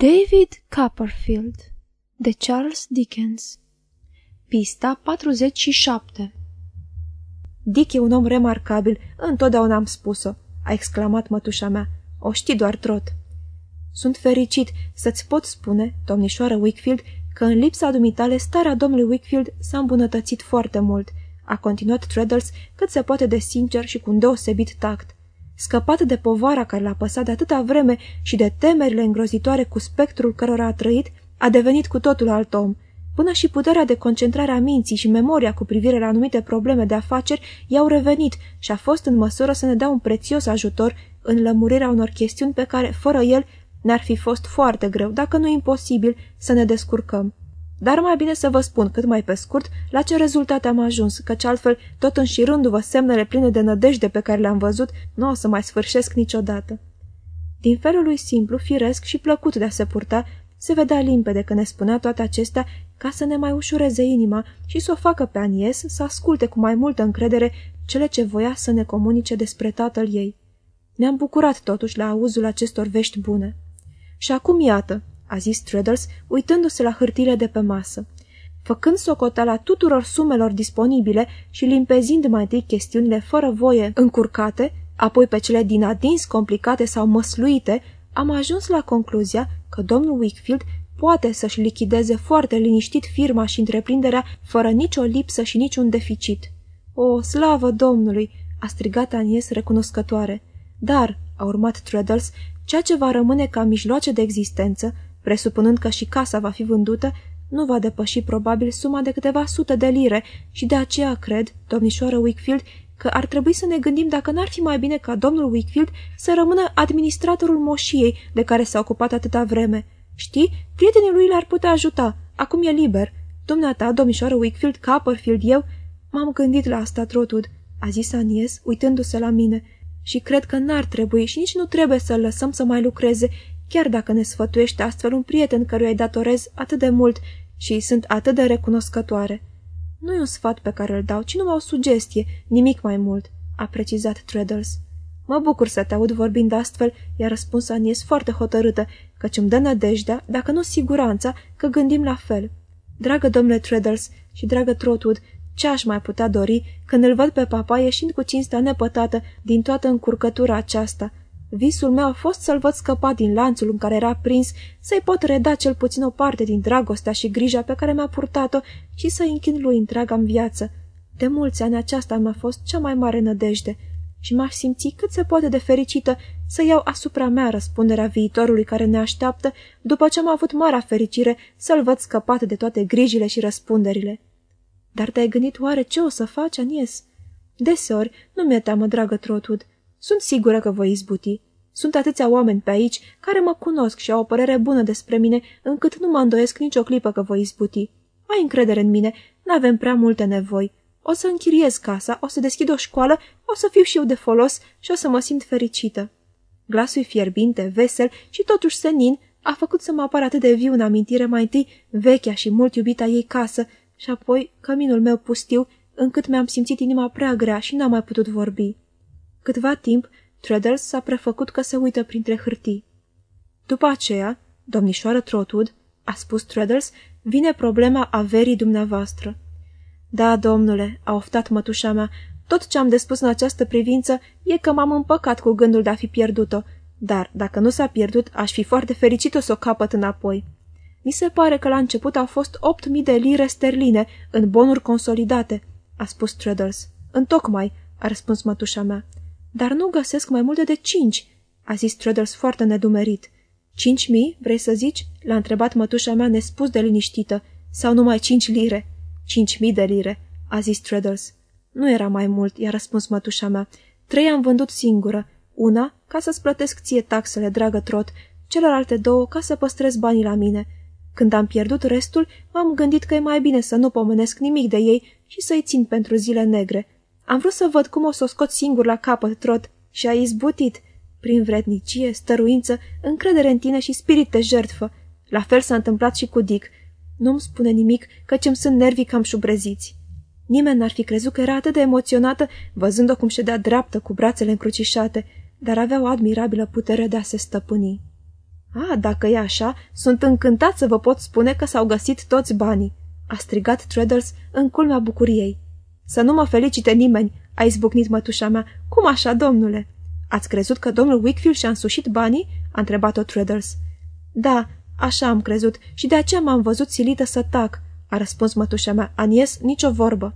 David Copperfield de Charles Dickens Pista 47 Dick e un om remarcabil, întotdeauna am spus-o, a exclamat mătușa mea. O știi doar trot. Sunt fericit să-ți pot spune, domnișoară Wickfield, că în lipsa dumitale starea domnului Wickfield s-a îmbunătățit foarte mult, a continuat Treadles cât se poate de sincer și cu un deosebit tact. Scăpat de povara care l-a păsat de atâta vreme și de temerile îngrozitoare cu spectrul cărora a trăit, a devenit cu totul alt om. Până și puterea de concentrare a minții și memoria cu privire la anumite probleme de afaceri i-au revenit și a fost în măsură să ne dea un prețios ajutor în lămurirea unor chestiuni pe care, fără el, ne-ar fi fost foarte greu, dacă nu imposibil, să ne descurcăm. Dar mai bine să vă spun cât mai pe scurt la ce rezultate am ajuns, căci altfel, tot înșirându-vă semnele pline de nădejde pe care le-am văzut, nu o să mai sfârșesc niciodată. Din felul lui simplu, firesc și plăcut de a se purta, se vedea limpede că ne spunea toate acestea ca să ne mai ușureze inima și să o facă pe Anies să asculte cu mai multă încredere cele ce voia să ne comunice despre tatăl ei. Ne-am bucurat totuși la auzul acestor vești bune. Și acum iată, a zis Treadles, uitându-se la hârtile de pe masă. Făcând socoteala tuturor sumelor disponibile și limpezind mai întâi chestiunile fără voie încurcate, apoi pe cele din adins complicate sau măsluite, am ajuns la concluzia că domnul Wickfield poate să-și lichideze foarte liniștit firma și întreprinderea fără nicio lipsă și niciun deficit. O, slavă Domnului!" a strigat Anies recunoscătoare. Dar, a urmat Treadles, ceea ce va rămâne ca mijloace de existență presupunând că și casa va fi vândută, nu va depăși probabil suma de câteva sute de lire și de aceea cred, domnișoară Wickfield, că ar trebui să ne gândim dacă n-ar fi mai bine ca domnul Wickfield să rămână administratorul moșiei de care s-a ocupat atâta vreme. Știi, prietenii lui l-ar putea ajuta. Acum e liber. Dumneata, domnișoară Wickfield, Copperfield, eu... M-am gândit la asta, Trotud, a zis Anies, uitându-se la mine, și cred că n-ar trebui și nici nu trebuie să-l lăsăm să mai lucreze, chiar dacă ne sfătuiește astfel un prieten căruia îi datorez atât de mult și îi sunt atât de recunoscătoare. Nu e un sfat pe care îl dau, ci numai o sugestie, nimic mai mult, a precizat Treadles. Mă bucur să te aud vorbind astfel, i-a răspuns Anies foarte hotărâtă, căci îmi dă nădejdea, dacă nu siguranța, că gândim la fel. Dragă domnule Treadles și dragă Trotwood, ce aș mai putea dori când îl văd pe papa ieșind cu cinstea nepătată din toată încurcătura aceasta, Visul meu a fost să-l văd scăpa din lanțul în care era prins, să-i pot reda cel puțin o parte din dragostea și grija pe care mi-a purtat-o și să-i închin lui întreaga în viață. De mulți ani aceasta mi-a fost cea mai mare nădejde și m-aș simți cât se poate de fericită să iau asupra mea răspunderea viitorului care ne așteaptă după ce am avut marea fericire să-l văd scăpat de toate grijile și răspunderile. Dar te-ai gândit oare ce o să faci, Anies? Deseori nu mi-e teamă, dragă Trotwood. Sunt sigură că voi izbuti. Sunt atâția oameni pe aici care mă cunosc și au o părere bună despre mine, încât nu mă îndoiesc nicio clipă că voi izbuti. Ai încredere în mine, n-avem prea multe nevoi. O să închiriez casa, o să deschid o școală, o să fiu și eu de folos și o să mă simt fericită. Glasul fierbinte, vesel și totuși senin a făcut să mă apară atât de viu în amintire mai întâi vechea și mult iubita ei casă și apoi căminul meu pustiu, încât mi-am simțit inima prea grea și n-am mai putut vorbi. Câtva timp, Treadles s-a prefăcut că se uită printre hârtii. După aceea, domnișoară Trotwood, a spus Treadles, vine problema averii dumneavoastră. Da, domnule, a oftat mătușa mea, tot ce am de spus în această privință e că m-am împăcat cu gândul de a fi pierdut-o, dar dacă nu s-a pierdut, aș fi foarte fericit să o capăt înapoi. Mi se pare că la început au fost opt mii de lire sterline în bonuri consolidate, a spus Treadles. Întocmai, a răspuns mătușa mea. Dar nu găsesc mai multe de cinci, a zis Treadles foarte nedumerit. Cinci mii, vrei să zici? L-a întrebat mătușa mea nespus de liniștită. Sau numai cinci lire? Cinci mii de lire, a zis Treadles. Nu era mai mult, i-a răspuns mătușa mea. Trei am vândut singură. Una, ca să-ți plătesc ție taxele, dragă trot, celelalte două, ca să păstrez banii la mine. Când am pierdut restul, m-am gândit că e mai bine să nu pomenesc nimic de ei și să-i țin pentru zile negre. Am vrut să văd cum o să o scot singur la capăt, trot, și a izbutit. Prin vrednicie, stăruință, încredere în tine și spirit de jertfă. La fel s-a întâmplat și cu Dick. Nu-mi spune nimic, căci îmi sunt nervii cam șubreziți. Nimeni n-ar fi crezut că era atât de emoționată, văzând-o cum ședea dreaptă, cu brațele încrucișate, dar avea o admirabilă putere de a se stăpâni. A, dacă e așa, sunt încântat să vă pot spune că s-au găsit toți banii, a strigat Treadles în culmea bucuriei. Să nu mă felicite nimeni, a izbucnit mătușa mea. Cum așa, domnule? Ați crezut că domnul Wickfield și-a însușit banii? a întrebat-o Treadles. Da, așa am crezut și de aceea m-am văzut silită să tac, a răspuns mătușa mea. Anies, nicio vorbă.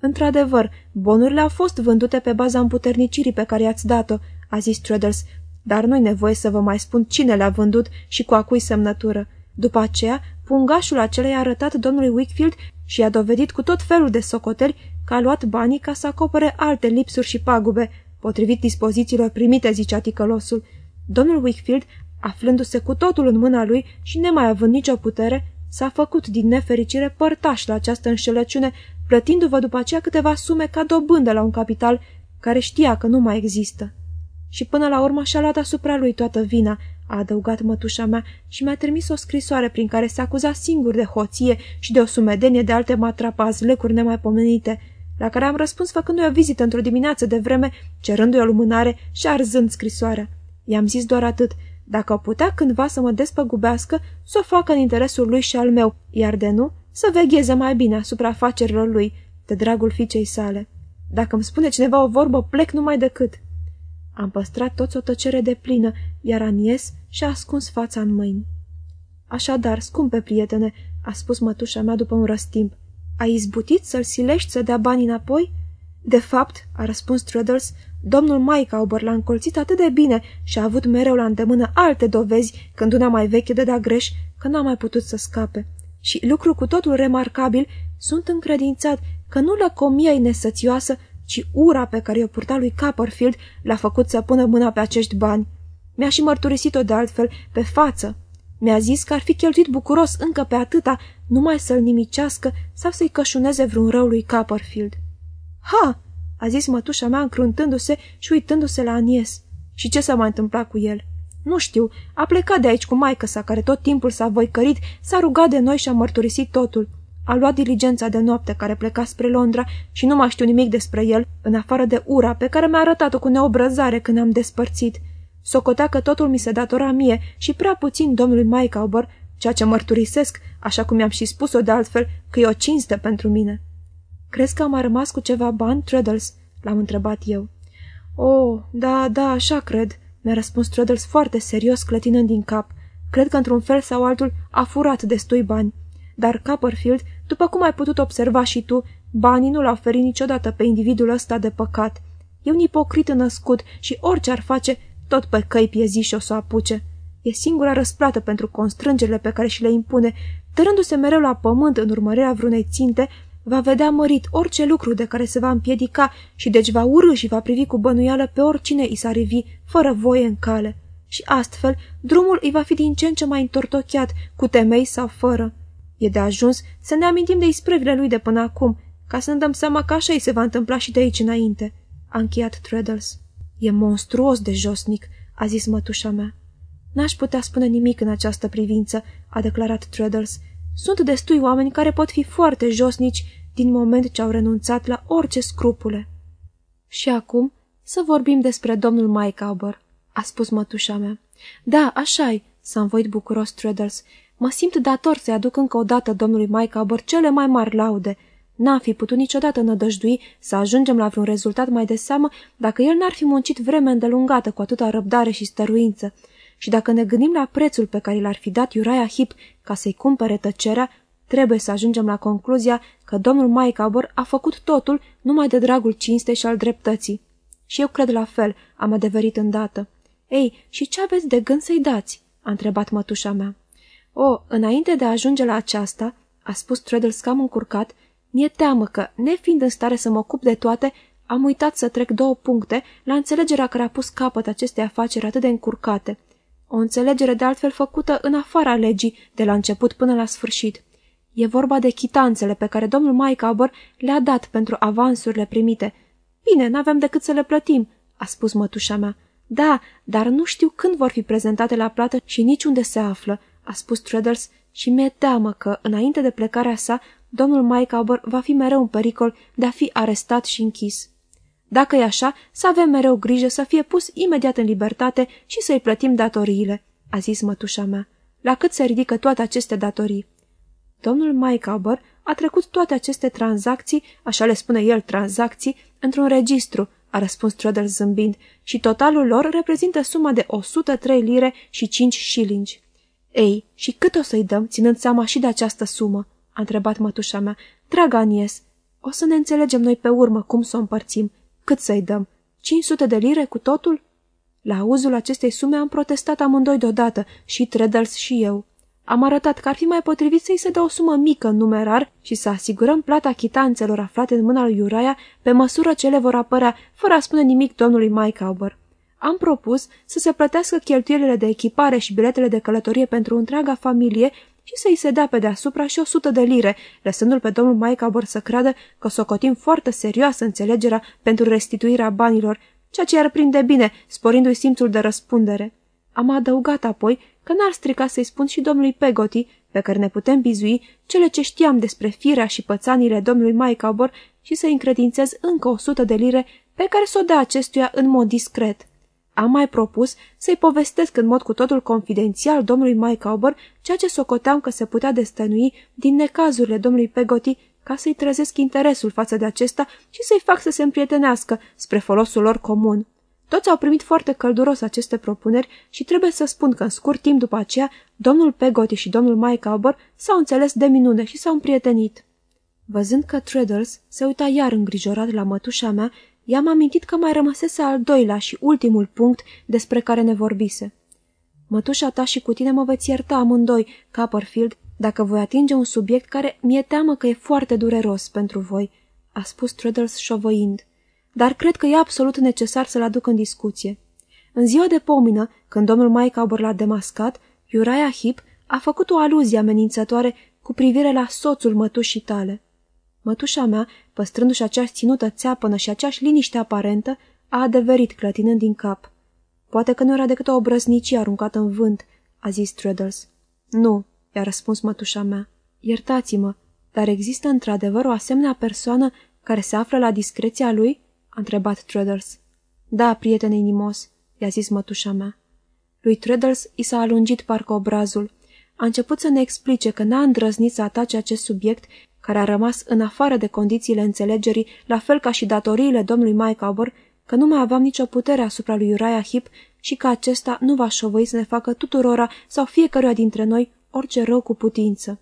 Într-adevăr, bonurile au fost vândute pe baza împuternicirii pe care i-ați dat-o, a zis Treadles, dar nu-i nevoie să vă mai spun cine le-a vândut și cu a cui semnătură. După aceea, pungașul acela i-a arătat domnului Wickfield și i-a dovedit cu tot felul de socoteli că a luat banii ca să acopere alte lipsuri și pagube, potrivit dispozițiilor primite, zicea ticălosul. Domnul Wickfield, aflându-se cu totul în mâna lui și nemai având nicio putere, s-a făcut din nefericire părtaș la această înșelăciune, plătindu-vă după aceea câteva sume ca dobândă la un capital care știa că nu mai există. Și până la urmă și-a luat asupra lui toată vina, a adăugat mătușa mea și mi-a trimis o scrisoare prin care se acuza singur de hoție și de o sumedenie de alte matrapazi, lecuri nemaipomenite, la care am răspuns făcându-i o vizită într-o dimineață de vreme, cerându-i o lumânare și arzând scrisoarea. I-am zis doar atât, dacă o putea cândva să mă despăgubească, să o facă în interesul lui și al meu, iar de nu, să vegheze mai bine asupra afacerilor lui, de dragul fiicei sale. Dacă îmi spune cineva o vorbă, plec numai decât. Am păstrat toți o tăcere de plină, iar Anies și-a ascuns fața în mâini. Așadar, scumpe prietene, a spus mătușa mea după un răstimp, ai izbutit să-l silești să dea bani înapoi? De fapt, a răspuns Truddles, domnul Maicaubăr l-a încolțit atât de bine și a avut mereu la îndemână alte dovezi când una mai veche dădea greș că n-a mai putut să scape. Și lucru cu totul remarcabil, sunt încredințat că nu lăcomia e nesățioasă, ci ura pe care o purta lui Copperfield l-a făcut să pună mâna pe acești bani. Mi-a și mărturisit-o de altfel, pe față. Mi-a zis că ar fi cheltuit bucuros încă pe atâta, numai să-l nimicească sau să-i cășuneze vreun rău lui Copperfield. Ha!" a zis mătușa mea încruntându-se și uitându-se la Anies. Și ce s-a mai întâmplat cu el?" Nu știu, a plecat de aici cu maică sa, care tot timpul s-a voicărit, s-a rugat de noi și a mărturisit totul. A luat diligența de noapte care pleca spre Londra și nu mai știu nimic despre el, în afară de ura pe care mi-a arătat-o cu neobrăzare când am despărțit. Socotea că totul mi se datora mie și prea puțin domnului Maicaubor, ceea ce mărturisesc, așa cum i-am și spus-o de altfel, că e o cinste pentru mine. Crezi că am mai rămas cu ceva bani, Treadles?" l-am întrebat eu. Oh, da, da, așa cred," mi-a răspuns Treadles foarte serios, clătinând din cap. Cred că într-un fel sau altul a furat destui bani. Dar Copperfield, după cum ai putut observa și tu, banii nu l-au oferit niciodată pe individul ăsta de păcat. E un ipocrit născut și orice ar face, tot pe căi piezi o să o apuce. E singura răsplată pentru constrângerile pe care și le impune, tărându-se mereu la pământ în urmărirea vreunei ținte, va vedea mărit orice lucru de care se va împiedica și deci va urâ și va privi cu bănuială pe oricine i s-ar rivi, fără voie în cale. Și astfel, drumul îi va fi din ce în ce mai întortocheat, cu temei sau fără. E de ajuns să ne amintim de isprevile lui de până acum, ca să ne dăm seama că așa îi se va întâmpla și de aici înainte. A încheiat Treadles. E monstruos de josnic, a zis mătușa mea. N-aș putea spune nimic în această privință, a declarat Treadles. Sunt destui oameni care pot fi foarte josnici din moment ce au renunțat la orice scrupule. Și acum să vorbim despre domnul Maicaubăr, a spus mătușa mea. Da, așa-i, s-a învoit bucuros Treadles. Mă simt dator să-i aduc încă o dată domnului Maicaubăr cele mai mari laude. N-am fi putut niciodată nădăjdui să ajungem la vreun rezultat mai de seamă dacă el n-ar fi muncit vreme îndelungată cu atâta răbdare și stăruință. Și dacă ne gândim la prețul pe care l-ar fi dat Uriah Hip ca să-i cumpere tăcerea, trebuie să ajungem la concluzia că domnul Maicaubor a făcut totul numai de dragul cinstei și al dreptății. Și eu cred la fel, am adeverit îndată. Ei, și ce aveți de gând să-i dați?" a întrebat mătușa mea. O, înainte de a ajunge la aceasta, a spus Treadles cam încurcat, mi-e teamă că, nefiind în stare să mă ocup de toate, am uitat să trec două puncte la înțelegerea care a pus capăt acestei afaceri atât de încurcate. O înțelegere de altfel făcută în afara legii, de la început până la sfârșit. E vorba de chitanțele pe care domnul Maicaber le-a dat pentru avansurile primite. Bine, n-avem decât să le plătim, a spus mătușa mea. Da, dar nu știu când vor fi prezentate la plată și niciunde se află, a spus Treadles și mi-e teamă că, înainte de plecarea sa, domnul Maicaber va fi mereu în pericol de a fi arestat și închis. Dacă e așa, să avem mereu grijă să fie pus imediat în libertate și să-i plătim datoriile. a zis mătușa mea. La cât se ridică toate aceste datorii? Domnul Maicaber a trecut toate aceste tranzacții, așa le spune el tranzacții, într-un registru, a răspuns Trudel zâmbind, și totalul lor reprezintă suma de 103 lire și 5 shillingi. Ei, și cât o să-i dăm, ținând seama și de această sumă? a întrebat mătușa mea. Dragă Anies, o să ne înțelegem noi pe urmă cum să o împărțim. Cât să-i dăm? 500 de lire cu totul? La auzul acestei sume am protestat amândoi deodată, și Treadles și eu. Am arătat că ar fi mai potrivit să-i se dea o sumă mică în numerar și să asigurăm plata chitanțelor aflate în mâna lui Uriah pe măsură ce le vor apărea, fără a spune nimic domnului Mike Auber. Am propus să se plătească cheltuielile de echipare și biletele de călătorie pentru întreaga familie și să-i se dea pe deasupra și o sută de lire, lăsându-l pe domnul Mike Auber să creadă că socotim foarte serioasă înțelegerea pentru restituirea banilor, ceea ce ar prinde bine, sporindu-i simțul de răspundere. Am adăugat apoi că n-ar strica să-i spun și domnului Pegoti, pe care ne putem bizui, cele ce știam despre firea și pățanile domnului Maicabor și să-i încredințez încă o sută de lire pe care să o dea acestuia în mod discret. Am mai propus să-i povestesc în mod cu totul confidențial domnului Maicauber ceea ce socoteam că se putea destănui din necazurile domnului Pegoti ca să-i trezesc interesul față de acesta și să-i fac să se împrietenească spre folosul lor comun. Toți au primit foarte călduros aceste propuneri și trebuie să spun că în scurt timp după aceea, domnul Pegoti și domnul Mike Auber s-au înțeles de minune și s-au împrietenit. Văzând că Treadles se uita iar îngrijorat la mătușa mea, i-am amintit că mai rămăsese al doilea și ultimul punct despre care ne vorbise. Mătușa ta și cu tine mă veți ierta amândoi, Copperfield, dacă voi atinge un subiect care mi-e teamă că e foarte dureros pentru voi, a spus Treadles șovăind dar cred că e absolut necesar să-l aduc în discuție. În ziua de pomină, când domnul Mike Auber l-a demascat, Uriah Heep a făcut o aluzie amenințătoare cu privire la soțul mătușii tale. Mătușa mea, păstrându-și aceeași ținută țeapănă și aceeași liniște aparentă, a adeverit clătinând din cap. Poate că nu era decât o obrăznicie aruncată în vânt, a zis Treadles. Nu, i-a răspuns mătușa mea. Iertați-mă, dar există într-adevăr o asemenea persoană care se află la discreția lui? a întrebat Treadles. Da, prietene inimos, i-a zis mătușa mea. Lui Treadles i s-a alungit parcă obrazul. A început să ne explice că n-a îndrăznit să atace acest subiect care a rămas în afară de condițiile înțelegerii, la fel ca și datoriile domnului Mike Auber, că nu mai aveam nicio putere asupra lui Uriah Hip și că acesta nu va șovăi să ne facă tuturora sau fiecăruia dintre noi orice rău cu putință.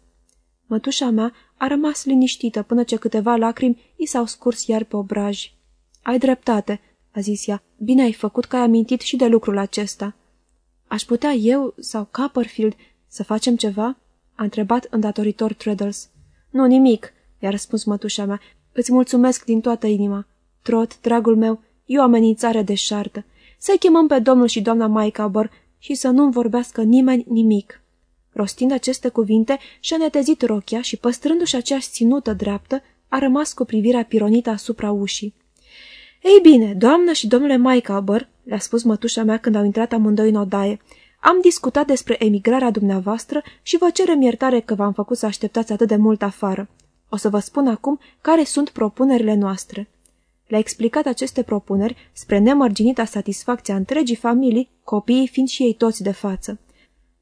Mătușa mea a rămas liniștită până ce câteva lacrimi i s-au scurs iar pe obraji. Ai dreptate," a zis ea. Bine ai făcut că ai amintit și de lucrul acesta." Aș putea eu sau Copperfield să facem ceva?" a întrebat îndatoritor Treadles. Nu, nimic," i-a răspuns mătușa mea. Îți mulțumesc din toată inima. Trot, dragul meu, e o amenințare de șartă. Să-i chemăm pe domnul și doamna Maicaber și să nu-mi vorbească nimeni nimic." Rostind aceste cuvinte, și-a netezit rochia și, păstrându-și aceeași ținută dreaptă, a rămas cu privirea pironită asupra ușii. Ei bine, doamnă și domnule Maicaber, le-a spus mătușa mea când au intrat amândoi în odaie, am discutat despre emigrarea dumneavoastră și vă cerem iertare că v-am făcut să așteptați atât de mult afară. O să vă spun acum care sunt propunerile noastre. Le-a explicat aceste propuneri spre nemărginita satisfacția întregii familii, copiii fiind și ei toți de față.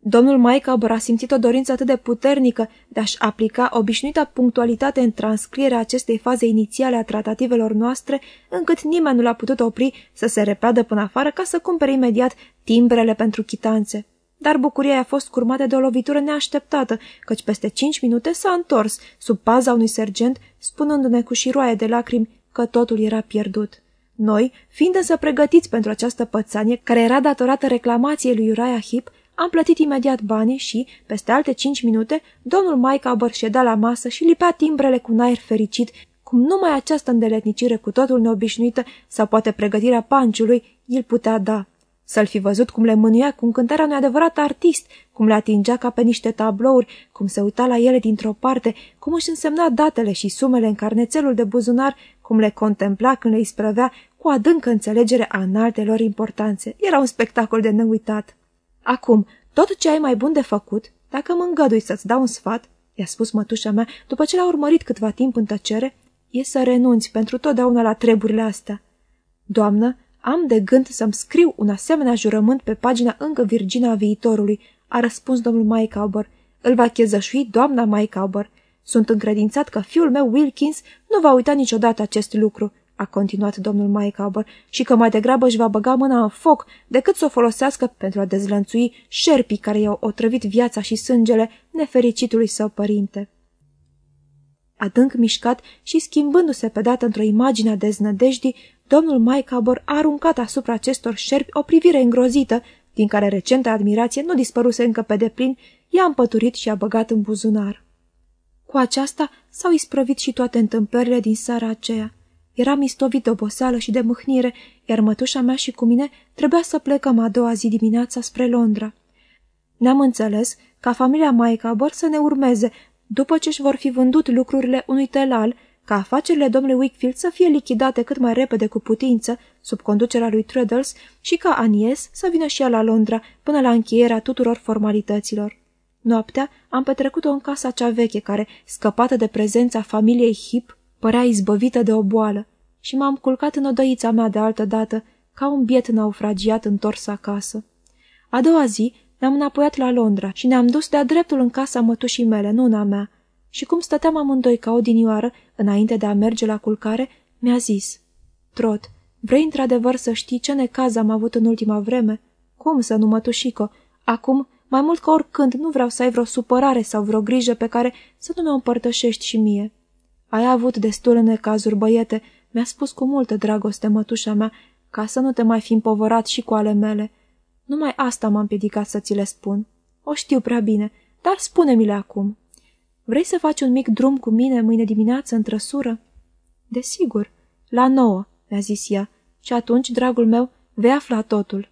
Domnul Maicaber a simțit o dorință atât de puternică de a-și aplica obișnuita punctualitate în transcrierea acestei faze inițiale a tratativelor noastre, încât nimeni nu l-a putut opri să se repeadă până afară ca să cumpere imediat timbrele pentru chitanțe. Dar bucuria a fost curmată de o lovitură neașteptată, căci peste cinci minute s-a întors, sub paza unui sergent, spunându-ne cu șiroaie de lacrimi că totul era pierdut. Noi, fiind însă pregătiți pentru această pățanie, care era datorată reclamației lui Uriah Heep, am plătit imediat banii și, peste alte cinci minute, domnul Maicaber ședea la masă și lipea timbrele cu un aer fericit, cum numai această îndeletnicire cu totul neobișnuită sau poate pregătirea panciului îl putea da. Să-l fi văzut cum le mânuia cu încântarea unui adevărat artist, cum le atingea ca pe niște tablouri, cum se uita la ele dintr-o parte, cum își însemna datele și sumele în carnețelul de buzunar, cum le contempla când le isprăvea cu adâncă înțelegere a înaltelor importanțe. Era un spectacol de neuitat. Acum, tot ce ai mai bun de făcut, dacă mă îngădui să-ți dau un sfat, i-a spus mătușa mea, după ce l-a urmărit câtva timp în tăcere, e să renunți pentru totdeauna la treburile astea. Doamnă, Am de gând să-mi scriu un asemenea jurământ pe pagina încă virgină a viitorului, a răspuns domnul Mycauber. Îl va chezășui doamna Mycauber. Sunt încredințat că fiul meu, Wilkins, nu va uita niciodată acest lucru, a continuat domnul Mycauber, și că mai degrabă își va băga mâna în foc decât să o folosească pentru a dezlănțui șerpii care i-au otrăvit viața și sângele nefericitului său părinte. Adânc mișcat și schimbându-se pe dată într-o imagine a deznădejdii, domnul Mycauber a aruncat asupra acestor șerpi o privire îngrozită, din care recenta admirație nu dispăruse încă pe deplin, i-a împăturit și a băgat în buzunar. Cu aceasta s-au isprăvit și toate întâmplările din seara aceea. Eram istovit de oboseală și de mâhnire, iar mătușa mea și cu mine trebuia să plecăm a doua zi dimineața spre Londra. Ne-am înțeles ca familia Maicabor să ne urmeze, după ce își vor fi vândut lucrurile unui telal, ca afacerile domnului Wickfield să fie lichidate cât mai repede cu putință, sub conducerea lui Treadles, și ca Anies să vină și ea la Londra până la încheierea tuturor formalităților. Noaptea am petrecut-o în casa cea veche, care, scăpată de prezența familiei Hip, părea izbăvită de o boală, și m-am culcat în odăița mea de altă dată, ca un biet naufragiat întors acasă. A doua zi ne-am înapoiat la Londra și ne-am dus de-a dreptul în casa mătușii mele, nu una mea, și cum stăteam amândoi ca odinioară, înainte de a merge la culcare, mi-a zis, Trot, vrei într-adevăr să știi ce necaz am avut în ultima vreme? Cum să nu, mătușico? Acum, mai mult ca oricând, nu vreau să ai vreo supărare sau vreo grijă pe care să nu mi-o împărtășești și mie. Ai avut destul în necazuri, băiete, mi-a spus cu multă dragoste mătușa mea, ca să nu te mai fi împovărat și cu ale mele. Numai asta m-am împiedicat să ți le spun. O știu prea bine, dar spune-mi-le acum. Vrei să faci un mic drum cu mine mâine dimineață în trăsură? Desigur, la nouă, mi-a zis ea, și atunci, dragul meu, vei afla totul.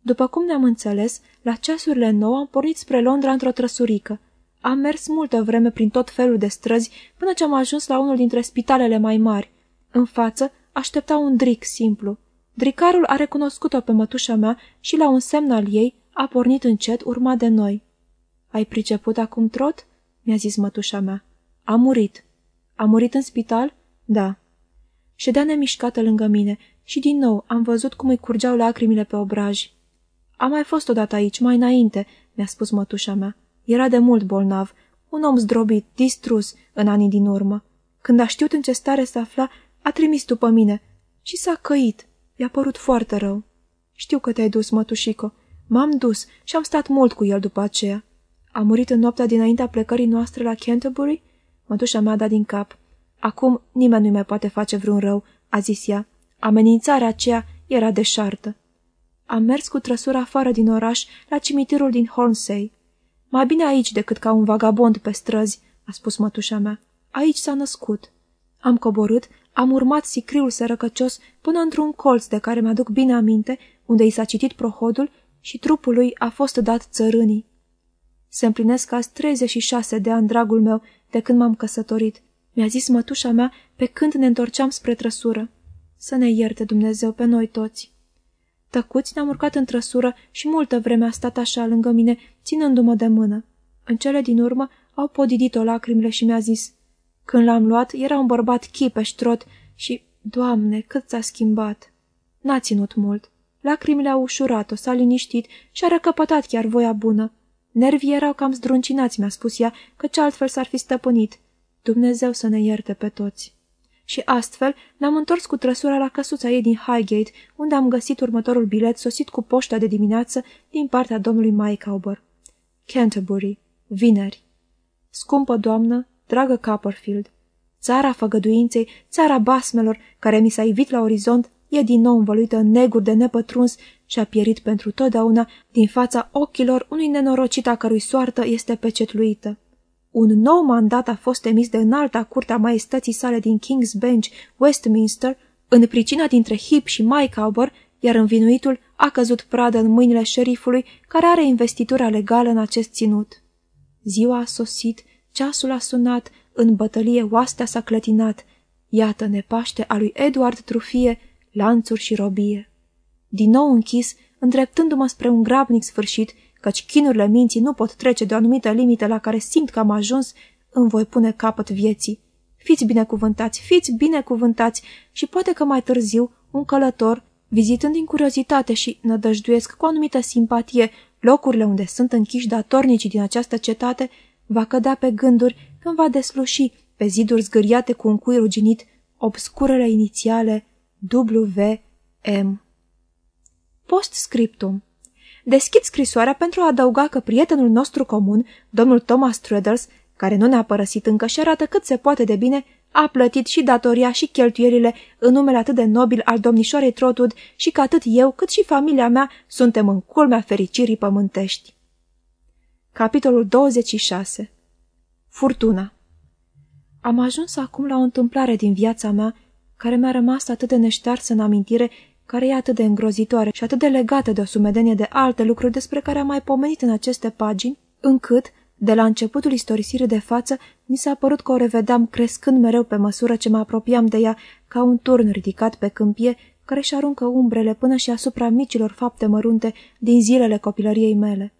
După cum ne-am înțeles, la ceasurile nouă am pornit spre Londra într-o trăsurică. Am mers multă vreme prin tot felul de străzi până ce am ajuns la unul dintre spitalele mai mari. În față aștepta un dric simplu. Dricarul a recunoscut-o pe mătușa mea și la un semn al ei a pornit încet urma de noi. Ai priceput acum trot?" mi-a zis mătușa mea. A murit. A murit în spital? Da. Ședea nemișcată lângă mine și din nou am văzut cum îi curgeau lacrimile pe obraj. A mai fost odată aici, mai înainte, mi-a spus mătușa mea. Era de mult bolnav, un om zdrobit, distrus în anii din urmă. Când a știut în ce stare se afla, a trimis după mine și s-a căit. I-a părut foarte rău. Știu că te-ai dus, mătușico. M-am dus și am stat mult cu el după aceea. A murit în noaptea dinaintea plecării noastre la Canterbury? Mătușa mea a dat din cap. Acum nimeni nu mai poate face vreun rău, a zis ea. Amenințarea aceea era deșartă. Am mers cu trăsura afară din oraș la cimitirul din Hornsey. Mai bine aici decât ca un vagabond pe străzi, a spus mătușa mea. Aici s-a născut. Am coborât, am urmat sicriul sărăcăcios până într-un colț de care mi-aduc bine aminte, unde i s-a citit prohodul și trupul lui a fost dat țărânii. Se împlinesc azi 36 de ani, dragul meu, de când m-am căsătorit. Mi-a zis mătușa mea pe când ne întorceam spre trăsură. Să ne ierte Dumnezeu pe noi toți. Tăcuți ne-am urcat în trăsură și multă vreme a stat așa lângă mine, ținându-mă de mână. În cele din urmă au podidit-o lacrimile și mi-a zis, Când l-am luat, era un bărbat chipeș trot și, Doamne, cât s-a schimbat! N-a ținut mult. Lacrimile au ușurat-o, s-a liniștit și a răcăpătat chiar voia bună. Nervii erau cam zdruncinați, mi-a spus ea, căci altfel s-ar fi stăpânit. Dumnezeu să ne ierte pe toți. Și astfel ne-am întors cu trăsura la căsuța ei din Highgate, unde am găsit următorul bilet sosit cu poșta de dimineață din partea domnului Mycauber. Canterbury, vineri. Scumpă doamnă, dragă Copperfield, țara făgăduinței, țara basmelor, care mi s-a ivit la orizont, e din nou învăluită în neguri de nepătruns și a pierit pentru totdeauna din fața ochilor unui nenorocit a cărui soartă este pecetluită. Un nou mandat a fost emis de înalta curtea maestății sale din King's Bench, Westminster, în pricina dintre Hip și Mycauber, iar învinuitul a căzut pradă în mâinile șerifului, care are investitura legală în acest ținut. Ziua a sosit, ceasul a sunat, în bătălie oastea s-a clătinat. Iată nepaște a lui Edward Trufie, lanțuri și robie. Din nou închis, îndreptându-mă spre un grabnic sfârșit, căci chinurile minții nu pot trece de o anumită limită la care simt că am ajuns, îmi voi pune capăt vieții. Fiți binecuvântați, fiți binecuvântați și poate că mai târziu un călător, Vizitând din curiozitate și nădăjduiesc cu o anumită simpatie locurile unde sunt închiși datornicii din această cetate, va cădea pe gânduri când va desluși pe ziduri zgâriate cu un cui ruginit obscurele inițiale WM. Post scriptum Deschid scrisoarea pentru a adăuga că prietenul nostru comun, domnul Thomas Treadles, care nu ne-a părăsit încă și arată cât se poate de bine, a plătit și datoria și cheltuielile în numele atât de nobil al domnișoarei Trotud și că atât eu cât și familia mea suntem în culmea fericirii pământești. Capitolul 26 Furtuna Am ajuns acum la o întâmplare din viața mea care mi-a rămas atât de neștearsă în amintire, care e atât de îngrozitoare și atât de legată de o sumedenie de alte lucruri despre care am mai pomenit în aceste pagini, încât, de la începutul istorisirii de față, mi s-a părut că o revedeam crescând mereu pe măsură ce mă apropiam de ea, ca un turn ridicat pe câmpie, care își aruncă umbrele până și asupra micilor fapte mărunte din zilele copilăriei mele.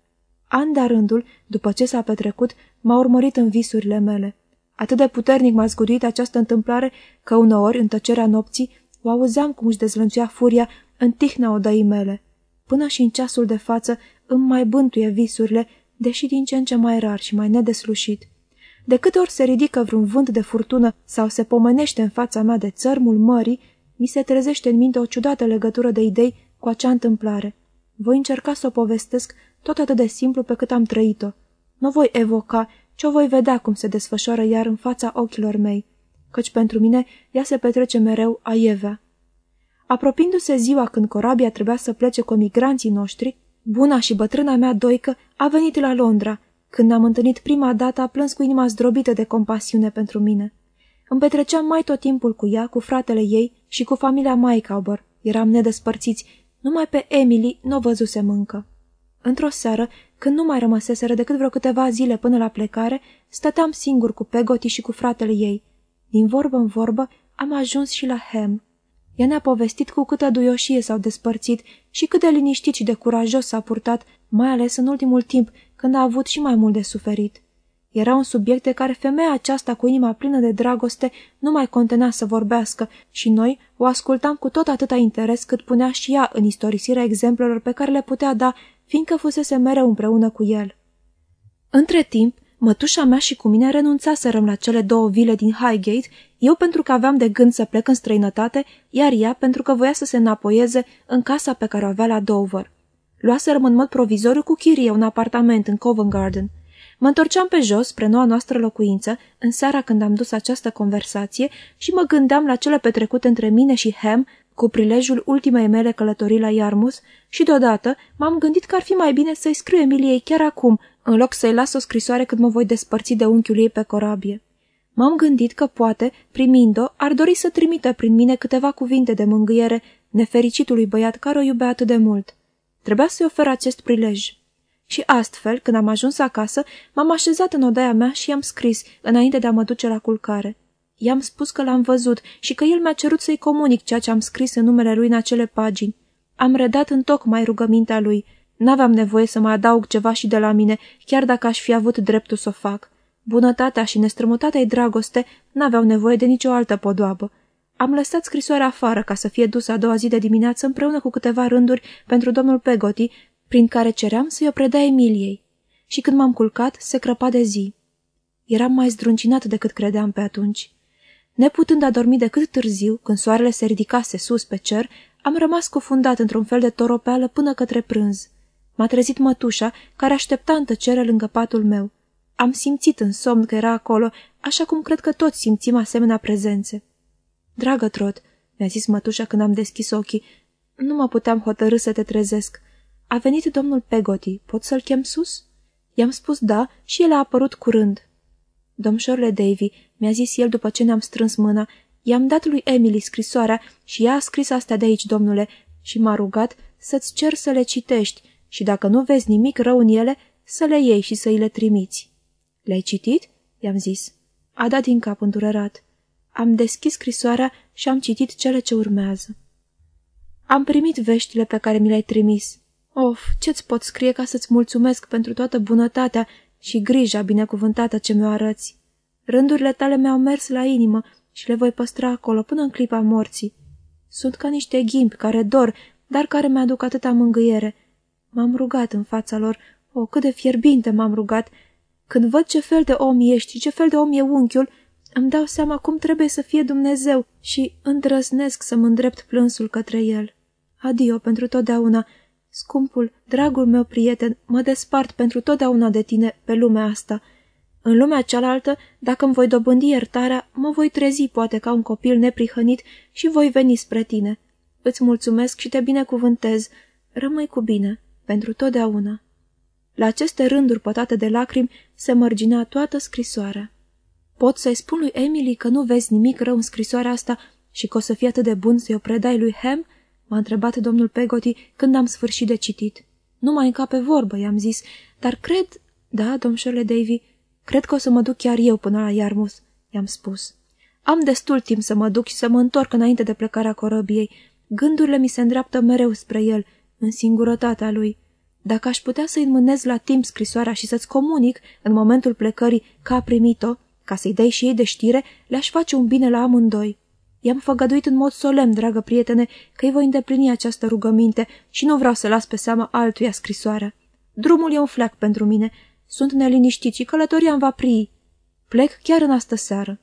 An de rândul, după ce s-a petrecut, m-a urmărit în visurile mele. Atât de puternic m-a zguduit această întâmplare că uneori, în tăcerea nopții, o auzeam cum își dezlănțuia furia în tihna odăii mele. Până și în ceasul de față îmi mai bântuie visurile, deși din ce în ce mai rar și mai nedeslușit. De câte ori se ridică vreun vânt de furtună sau se pomenește în fața mea de țărmul mării, mi se trezește în minte o ciudată legătură de idei cu acea întâmplare. Voi încerca să o povestesc tot atât de simplu pe cât am trăit-o. Nu voi evoca, ci o voi vedea cum se desfășoară iar în fața ochilor mei, căci pentru mine ea se petrece mereu aievea. Apropindu-se ziua când corabia trebuia să plece cu migranții noștri, buna și bătrâna mea doică a venit la Londra. Când ne-am întâlnit prima dată, a plâns cu inima zdrobită de compasiune pentru mine. Îmi petreceam mai tot timpul cu ea, cu fratele ei și cu familia Maicauber. Eram nedespărțiți. Numai pe Emily nu o văzusem încă. Într-o seară, când nu mai rămăseseră decât vreo câteva zile până la plecare, stăteam singur cu Pegoti și cu fratele ei. Din vorbă în vorbă am ajuns și la Ham. Ea ne-a povestit cu câtă duioșie s-au despărțit și cât de liniștit și de curajos s-a purtat, mai ales în ultimul timp, când a avut și mai mult de suferit. Era un subiect de care femeia aceasta cu inima plină de dragoste nu mai contenea să vorbească și noi o ascultam cu tot atâta interes cât punea și ea în istorisirea exemplelor pe care le putea da, fiindcă fusese mereu împreună cu el. Între timp, mătușa mea și cu mine renunțaserăm la cele două vile din Highgate, eu pentru că aveam de gând să plec în străinătate, iar ea pentru că voia să se înapoieze în casa pe care o avea la Dover. Luaserăm în mod provizoriu cu chirie un apartament în Covent Garden – Mă întorceam pe jos spre noua noastră locuință, în seara când am dus această conversație și mă gândeam la cele petrecute între mine și Ham cu prilejul ultimei mele călătorii la Yarmouth și deodată m-am gândit că ar fi mai bine să-i scriu Emiliei chiar acum, în loc să-i las o scrisoare când mă voi despărți de unchiul ei pe corabie. M-am gândit că poate, primind-o, ar dori să trimită prin mine câteva cuvinte de mângâiere nefericitului băiat care o iubea atât de mult. Trebuia să-i ofer acest prilej. Și astfel, când am ajuns acasă, m-am așezat în odaia mea și i-am scris, înainte de a mă duce la culcare. I-am spus că l-am văzut și că el mi-a cerut să-i comunic ceea ce am scris în numele lui în acele pagini. Am redat în tocmai rugămintea lui. N-aveam nevoie să mai adaug ceva și de la mine, chiar dacă aș fi avut dreptul să o fac. Bunătatea și nestrămutatea ei dragoste n-aveau nevoie de nicio altă podoabă. Am lăsat scrisoarea afară ca să fie dusă a doua zi de dimineață împreună cu câteva rânduri pentru domnul Pegoti, prin care ceream să-i o predea Emiliei. Și când m-am culcat, se crăpa de zi. Eram mai zdruncinat decât credeam pe atunci. Neputând adormi decât târziu, când soarele se ridicase sus pe cer, am rămas cufundat într-un fel de toropeală până către prânz. M-a trezit mătușa, care aștepta în tăcere lângă patul meu. Am simțit în somn că era acolo, așa cum cred că toți simțim asemenea prezențe. Dragă Trot, mi-a zis mătușa când am deschis ochii, nu mă puteam hotărâ să te trezesc. A venit domnul Pegoti. Pot să-l chem sus?" I-am spus da și el a apărut curând. Domșorle Davy, mi-a zis el după ce ne-am strâns mâna, i-am dat lui Emily scrisoarea și ea a scris astea de aici, domnule, și m-a rugat să-ți cer să le citești și dacă nu vezi nimic rău în ele, să le iei și să-i le trimiți. Le-ai citit?" i-am zis. A dat din cap îndurerat. Am deschis scrisoarea și am citit cele ce urmează. Am primit veștile pe care mi le-ai trimis. Of, ce-ți pot scrie ca să-ți mulțumesc pentru toată bunătatea și grija binecuvântată ce mi-o arăți? Rândurile tale mi-au mers la inimă și le voi păstra acolo până în clipa morții. Sunt ca niște ghimpi care dor, dar care mi-aduc atâta mângâiere. M-am rugat în fața lor, o, cât de fierbinte m-am rugat. Când văd ce fel de om ești și ce fel de om e unchiul, îmi dau seama cum trebuie să fie Dumnezeu și îndrăznesc să mă îndrept plânsul către el. Adio pentru totdeauna, scumpul, dragul meu prieten, mă despart pentru totdeauna de tine pe lumea asta. În lumea cealaltă, dacă îmi voi dobândi iertarea, mă voi trezi poate ca un copil neprihănit și voi veni spre tine. Îți mulțumesc și te binecuvântez. Rămâi cu bine, pentru totdeauna. La aceste rânduri pătate de lacrimi se mărginea toată scrisoarea. Pot să-i spun lui Emily că nu vezi nimic rău în scrisoarea asta și că o să fie atât de bun să-i o predai lui Ham?" m-a întrebat domnul Pegoti când am sfârșit de citit. Nu mai încape vorbă, i-am zis, dar cred... Da, domnule Davy, cred că o să mă duc chiar eu până la Iarmus, i-am spus. Am destul timp să mă duc și să mă întorc înainte de plecarea corăbiei. Gândurile mi se îndreaptă mereu spre el, în singurătatea lui. Dacă aș putea să-i înmânez la timp scrisoarea și să-ți comunic, în momentul plecării, că a primit-o, ca să-i dai și ei de știre, le-aș face un bine la amândoi. I-am făgăduit în mod solemn, dragă prietene, că îi voi îndeplini această rugăminte și nu vreau să las pe seama altuia scrisoarea. Drumul e un fleac pentru mine. Sunt neliniștit și călătoria îmi va prii. Plec chiar în astă seară.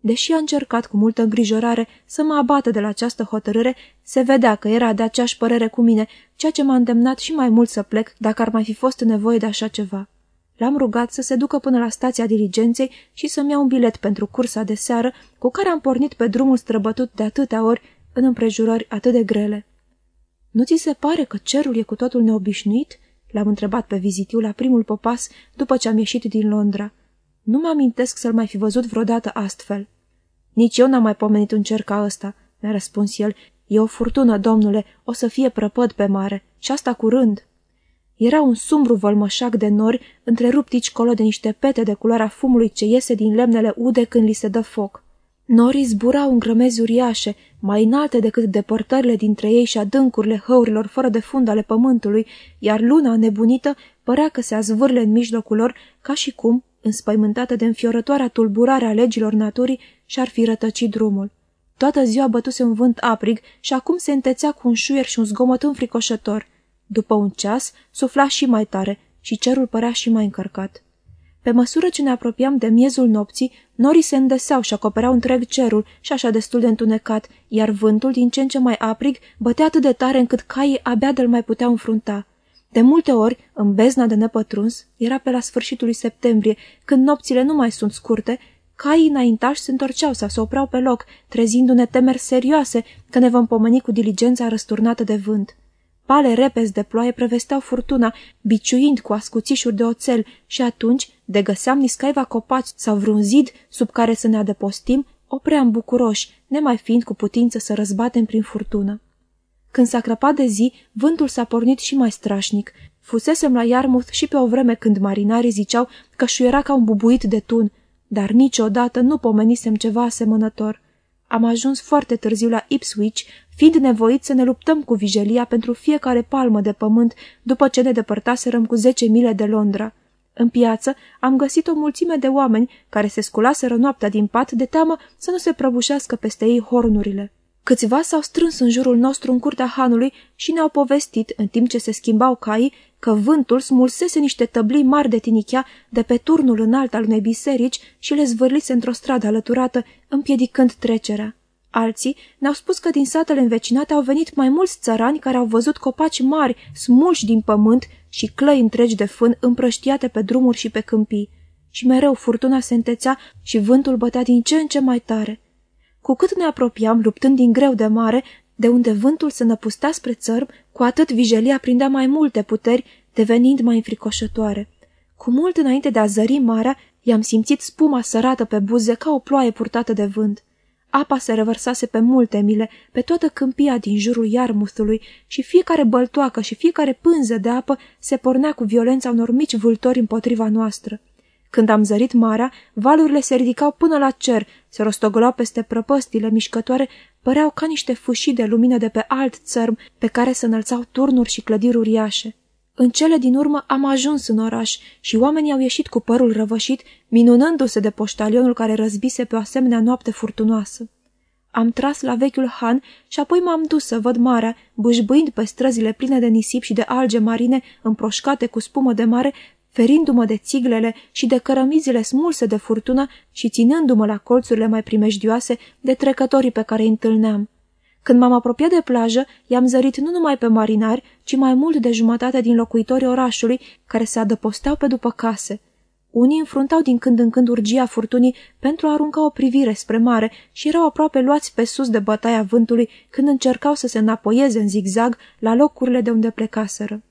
Deși a încercat cu multă îngrijorare să mă abată de la această hotărâre, se vedea că era de aceeași părere cu mine, ceea ce m-a îndemnat și mai mult să plec dacă ar mai fi fost nevoie de așa ceva. L-am rugat să se ducă până la stația diligenței și să-mi ia un bilet pentru cursa de seară cu care am pornit pe drumul străbătut de atâtea ori în împrejurări atât de grele. Nu ți se pare că cerul e cu totul neobișnuit?" L-am întrebat pe vizitiu la primul popas după ce am ieșit din Londra. Nu mă amintesc să-l mai fi văzut vreodată astfel. Nici eu n-am mai pomenit un cer ca ăsta, mi-a răspuns el. E o furtună, domnule, o să fie prăpăd pe mare, și asta curând. Era un sumbru vălmășac de nori, întrerupt aici colo de niște pete de culoarea fumului ce iese din lemnele ude când li se dă foc. Norii zburau în grămezi uriașe, mai înalte decât depărtările dintre ei și adâncurile hăurilor fără de fund ale pământului, iar luna nebunită părea că se azvârle în mijlocul lor, ca și cum, înspăimântată de înfiorătoarea tulburare a legilor naturii, și-ar fi rătăcit drumul. Toată ziua bătuse un vânt aprig și acum se întețea cu un șuier și un zgomot înfricoșător. După un ceas, sufla și mai tare și cerul părea și mai încărcat. Pe măsură ce ne apropiam de miezul nopții, norii se îndeseau și acopereau întreg cerul și așa destul de întunecat, iar vântul, din ce în ce mai aprig, bătea atât de tare încât caii abia de-l mai puteau înfrunta. De multe ori, în bezna de nepătruns, era pe la sfârșitul lui septembrie, când nopțile nu mai sunt scurte, caii înaintași se întorceau sau se opreau pe loc, trezindu-ne temeri serioase că ne vom pomeni cu diligența răsturnată de vânt. Pale repezi de ploaie prevesteau furtuna, biciuind cu ascuțișuri de oțel și atunci, de găseam niscaiva copaci sau vreun zid sub care să ne adăpostim, opream bucuroși, nemai fiind cu putință să răzbatem prin furtună. Când s-a crăpat de zi, vântul s-a pornit și mai strașnic. Fusesem la Yarmouth și pe o vreme când marinarii ziceau că șuiera ca un bubuit de tun, dar niciodată nu pomenisem ceva asemănător. Am ajuns foarte târziu la Ipswich, fiind nevoit să ne luptăm cu vijelia pentru fiecare palmă de pământ după ce ne depărtaserăm cu zece mile de Londra. În piață am găsit o mulțime de oameni care se sculaseră noaptea din pat de teamă să nu se prăbușească peste ei hornurile. Câțiva s-au strâns în jurul nostru în curtea hanului și ne-au povestit, în timp ce se schimbau caii, că vântul smulsese niște tăblii mari de tinichea de pe turnul înalt al unei biserici și le zvârlise într-o stradă alăturată, împiedicând trecerea. Alții ne-au spus că din satele învecinate au venit mai mulți țărani care au văzut copaci mari, smulși din pământ și clăi întregi de fân împrăștiate pe drumuri și pe câmpii. Și mereu furtuna se întețea și vântul bătea din ce în ce mai tare. Cu cât ne apropiam, luptând din greu de mare, de unde vântul se năpustea spre țărm, cu atât vijelia prindea mai multe puteri, devenind mai înfricoșătoare. Cu mult înainte de a zări marea, i-am simțit spuma sărată pe buze ca o ploaie purtată de vânt. Apa se revărsase pe multe mile, pe toată câmpia din jurul iarmuthului și fiecare băltoacă și fiecare pânză de apă se pornea cu violența unor mici vâltori împotriva noastră. Când am zărit marea, valurile se ridicau până la cer, se rostogolau peste prăpăstile mișcătoare, păreau ca niște fâșii de lumină de pe alt țărm pe care se înălțau turnuri și clădiri uriașe. În cele din urmă am ajuns în oraș și oamenii au ieșit cu părul răvășit, minunându-se de poștalionul care răzbise pe o asemenea noapte furtunoasă. Am tras la vechiul han și apoi m-am dus să văd marea, bâșbâind pe străzile pline de nisip și de alge marine împroșcate cu spumă de mare, ferindu-mă de țiglele și de cărămizile smulse de furtună și ținându-mă la colțurile mai primejdioase de trecătorii pe care îi întâlneam. Când m-am apropiat de plajă, i-am zărit nu numai pe marinari, ci mai mult de jumătate din locuitorii orașului care se adăposteau pe după case. Unii înfruntau din când în când urgia furtunii pentru a arunca o privire spre mare și erau aproape luați pe sus de bătaia vântului când încercau să se înapoieze în zigzag la locurile de unde plecaseră.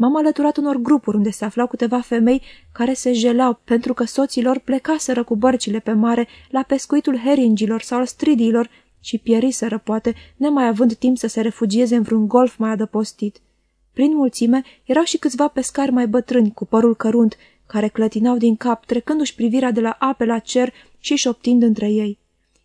M-am alăturat unor grupuri unde se aflau câteva femei care se jeleau pentru că soților plecaseră cu bărcile pe mare la pescuitul heringilor sau al stridiilor și pieriseră, poate, nemai având timp să se refugieze în vreun golf mai adăpostit. Prin mulțime erau și câțiva pescari mai bătrâni, cu părul cărunt, care clătinau din cap, trecându-și privirea de la ape la cer și șoptind între ei.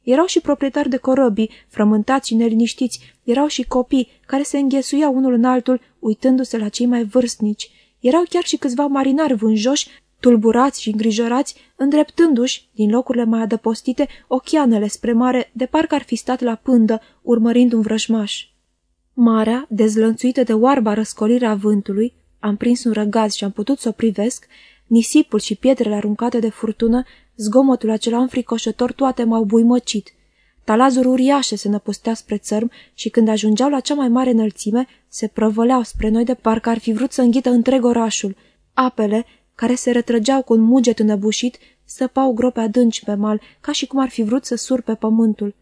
Erau și proprietari de corăbii, frământați și neliniștiți, erau și copii care se înghesuiau unul în altul, uitându-se la cei mai vârstnici. Erau chiar și câțiva marinari vânjoși, tulburați și îngrijorați, îndreptându-și, din locurile mai adăpostite, ochianele spre mare, de parcă ar fi stat la pândă, urmărind un vrăjmaș. Marea, dezlănțuită de oarba răscolire a vântului, am prins un răgaz și am putut să o privesc, nisipul și pietrele aruncate de furtună, zgomotul acela înfricoșător, toate m-au buimăcit. Talazuri uriașe se năpustea spre țărm și când ajungeau la cea mai mare înălțime, se prăvăleau spre noi de parcă ar fi vrut să înghită întreg orașul. Apele, care se retrăgeau cu un muget înăbușit, săpau grope adânci pe mal, ca și cum ar fi vrut să surpe pământul.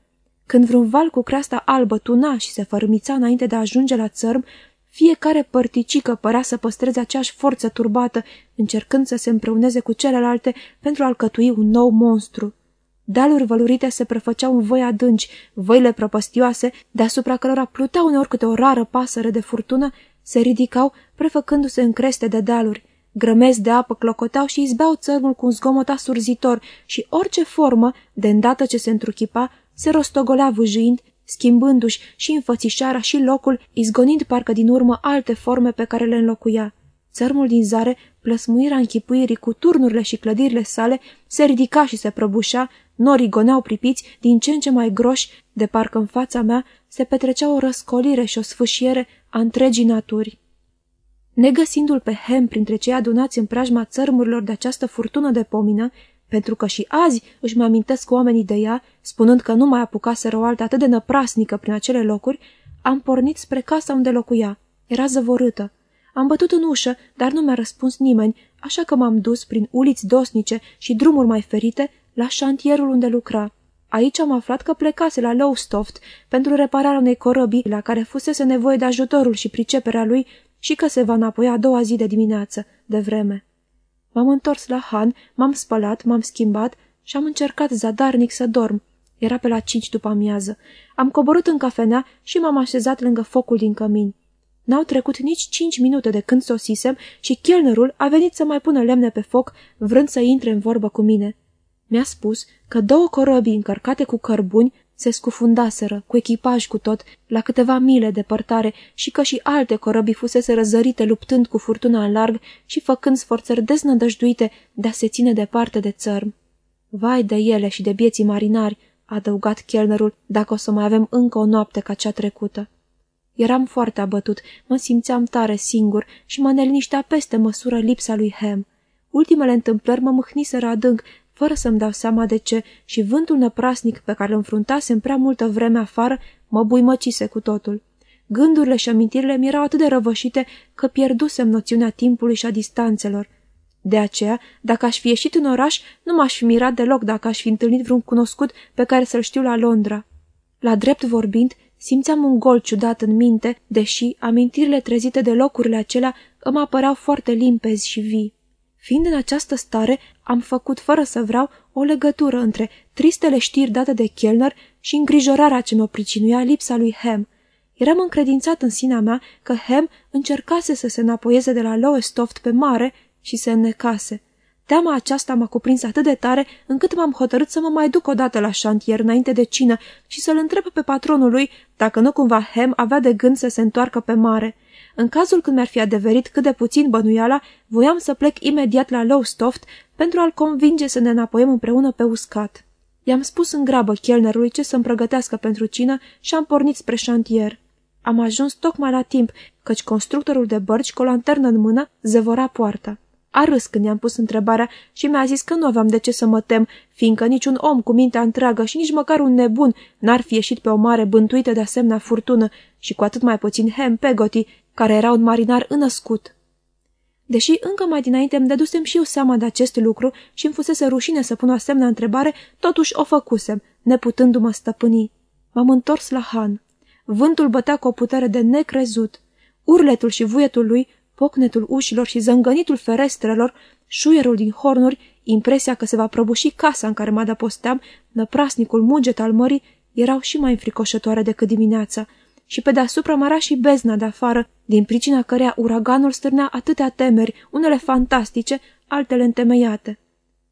Când vreun val cu creasta albă tuna și se fărâmița înainte de a ajunge la țărm, fiecare părticică părea să păstreze aceeași forță turbată, încercând să se împreuneze cu celelalte pentru a alcătui un nou monstru. Dealuri vălurite se prefăceau în voi adânci, văile prăpăstioase, deasupra cărora pluteau uneori câte o rară pasăre de furtună, se ridicau, prefăcându-se în creste de dealuri. Grămezi de apă clocoteau și izbeau țărmul cu un zgomot asurzitor și orice formă, de îndată ce se întruchipa, se rostogolea vâjâind, schimbându-și și înfățișarea și locul, izgonind parcă din urmă alte forme pe care le înlocuia. Țărmul din zare, plăsmuirea închipuirii cu turnurile și clădirile sale, se ridica și se prăbușea, norii goneau pripiți din ce în ce mai groși, de parcă în fața mea se petrecea o răscolire și o sfâșiere a întregii naturi. Negăsindu-l pe Hem printre cei adunați în preajma țărmurilor de această furtună de pomină, pentru că și azi își mai amintesc oamenii de ea, spunând că nu mai apucaseră o altă atât de năprasnică prin acele locuri, am pornit spre casa unde locuia. Era zăvorâtă. Am bătut în ușă, dar nu mi-a răspuns nimeni, așa că m-am dus prin uliți dosnice și drumuri mai ferite la șantierul unde lucra. Aici am aflat că plecase la Lowstoft pentru repararea unei corăbii la care fusese nevoie de ajutorul și priceperea lui și că se va înapoi a doua zi de dimineață, de vreme. M-am întors la Han, m-am spălat, m-am schimbat și am încercat zadarnic să dorm. Era pe la cinci după amiază. Am coborât în cafenea și m-am așezat lângă focul din cămin. N-au trecut nici cinci minute de când sosisem și chelnerul a venit să mai pună lemne pe foc, vrând să intre în vorbă cu mine. Mi-a spus că două corăbii încărcate cu cărbuni se scufundaseră, cu echipaj cu tot, la câteva mile departare și că și alte corăbii fusese răzărite luptând cu furtuna în larg și făcând sforțări deznădăjduite de a se ține departe de țărm. Vai de ele și de bieții marinari, a adăugat chelnerul, dacă o să mai avem încă o noapte ca cea trecută. Eram foarte abătut, mă simțeam tare singur și mă neliniștea peste măsură lipsa lui Hem. Ultimele întâmplări mă mâhniseră adânc, fără să-mi dau seama de ce, și vântul năprasnic pe care îl înfruntasem prea multă vreme afară mă buimăcise cu totul. Gândurile și amintirile mi erau atât de răvășite că pierdusem noțiunea timpului și a distanțelor. De aceea, dacă aș fi ieșit în oraș, nu m-aș fi mirat deloc dacă aș fi întâlnit vreun cunoscut pe care să-l știu la Londra. La drept vorbind, simțeam un gol ciudat în minte, deși amintirile trezite de locurile acelea îmi apăreau foarte limpezi și vii. Fiind în această stare, am făcut fără să vreau o legătură între tristele știri date de Kellner și îngrijorarea ce mă pricinuia lipsa lui Hem. Eram încredințat în sinea mea că Hem încercase să se înapoieze de la Lowestoft pe mare și se înnecase. Teama aceasta m-a cuprins atât de tare încât m-am hotărât să mă mai duc odată la șantier înainte de cină și să-l întreb pe patronul lui dacă nu cumva Hem avea de gând să se întoarcă pe mare. În cazul când mi-ar fi adeverit cât de puțin bănuiala, voiam să plec imediat la Lowstoft pentru a-l convinge să ne înapoiem împreună pe uscat. I-am spus în grabă chelnerului ce să-mi pregătească pentru cină și am pornit spre șantier. Am ajuns tocmai la timp, căci constructorul de bărci, cu o lanternă în mână, zăvora poarta. A râs când i-am pus întrebarea și mi-a zis că nu aveam de ce să mă tem, fiindcă niciun om cu mintea întreagă și nici măcar un nebun n-ar fi ieșit pe o mare bântuită de asemenea furtună și cu atât mai puțin Hem Pegoti, care era un marinar înăscut. Deși încă mai dinainte îmi dădusem și eu seama de acest lucru și îmi fusese rușine să pun o asemenea întrebare, totuși o făcusem, neputându-mă stăpâni. M-am întors la Han. Vântul bătea cu o putere de necrezut. Urletul și vuietul lui, pocnetul ușilor și zângănitul ferestrelor, șuierul din hornuri, impresia că se va prăbuși casa în care mă adăposteam, năprasnicul muget al mării, erau și mai înfricoșătoare decât dimineața – și pe deasupra măra și bezna de afară, din pricina căreia uraganul stârnea atâtea temeri, unele fantastice, altele întemeiate.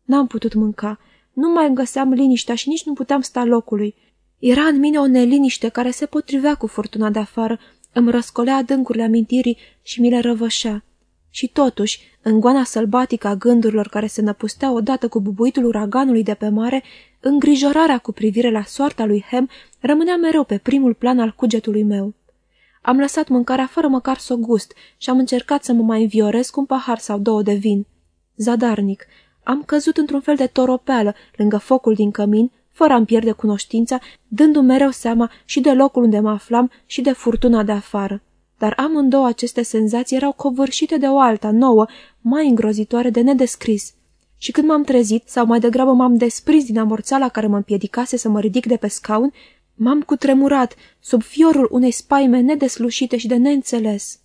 N-am putut mânca, nu mai găseam liniștea și nici nu puteam sta locului. Era în mine o neliniște care se potrivea cu furtuna de afară, îmi răscolea adâncurile amintirii și mi le răvășea. Și totuși, în goana sălbatică a gândurilor care se năpustea odată cu bubuitul uraganului de pe mare, îngrijorarea cu privire la soarta lui Hem rămânea mereu pe primul plan al cugetului meu. Am lăsat mâncarea fără măcar să o gust și am încercat să mă mai înviorez cu un pahar sau două de vin. Zadarnic, am căzut într-un fel de toropeală lângă focul din cămin, fără a-mi pierde cunoștința, dându-mi mereu seama și de locul unde mă aflam și de furtuna de afară. Dar amândouă aceste senzații erau covârșite de o alta, nouă, mai îngrozitoare de nedescris. Și când m-am trezit, sau mai degrabă m-am desprins din amorțala care mă împiedicase să mă ridic de pe scaun, M-am cutremurat sub fiorul unei spaime nedeslușite și de neînțeles.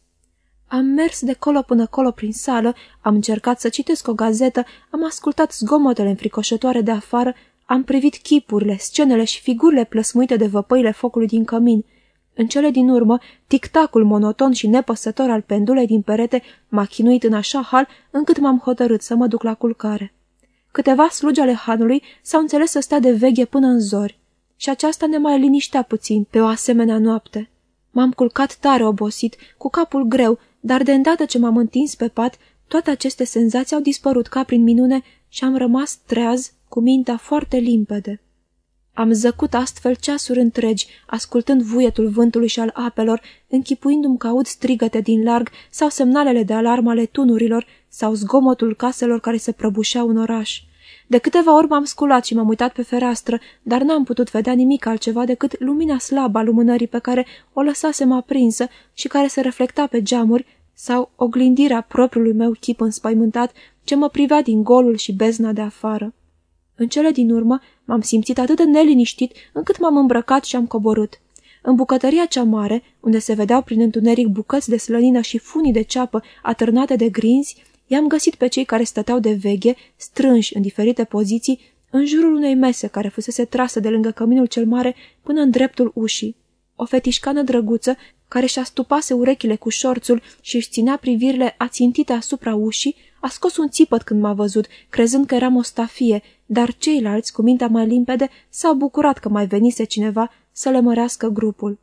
Am mers de colo până colo prin sală, am încercat să citesc o gazetă, am ascultat zgomotele înfricoșătoare de afară, am privit chipurile, scenele și figurile plăsmuite de văpăile focului din cămin. În cele din urmă, tictacul monoton și nepăsător al pendulei din perete m-a chinuit în așa hal încât m-am hotărât să mă duc la culcare. Câteva slugi ale hanului s-au înțeles să stea de veghe până în zori și aceasta ne mai liniștea puțin pe o asemenea noapte. M-am culcat tare obosit, cu capul greu, dar de îndată ce m-am întins pe pat, toate aceste senzații au dispărut ca prin minune și am rămas treaz, cu mintea foarte limpede. Am zăcut astfel ceasuri întregi, ascultând vuietul vântului și al apelor, închipuindu-mi că aud strigăte din larg sau semnalele de alarmă ale tunurilor sau zgomotul caselor care se prăbușeau în oraș. De câteva ori m-am sculat și m-am uitat pe fereastră, dar n-am putut vedea nimic altceva decât lumina slabă a lumânării pe care o lăsasem aprinsă și care se reflecta pe geamuri sau oglindirea propriului meu chip înspăimântat ce mă privea din golul și bezna de afară. În cele din urmă m-am simțit atât de neliniștit încât m-am îmbrăcat și am coborât. În bucătăria cea mare, unde se vedeau prin întuneric bucăți de slănină și funii de ceapă atârnate de grinzi, I-am găsit pe cei care stăteau de veghe, strânși în diferite poziții, în jurul unei mese care fusese trasă de lângă căminul cel mare până în dreptul ușii. O fetișcană drăguță, care și-a stupase urechile cu șorțul și își ținea privirile ațintite asupra ușii, a scos un țipăt când m-a văzut, crezând că eram o stafie, dar ceilalți, cu mintea mai limpede, s-au bucurat că mai venise cineva să le mărească grupul.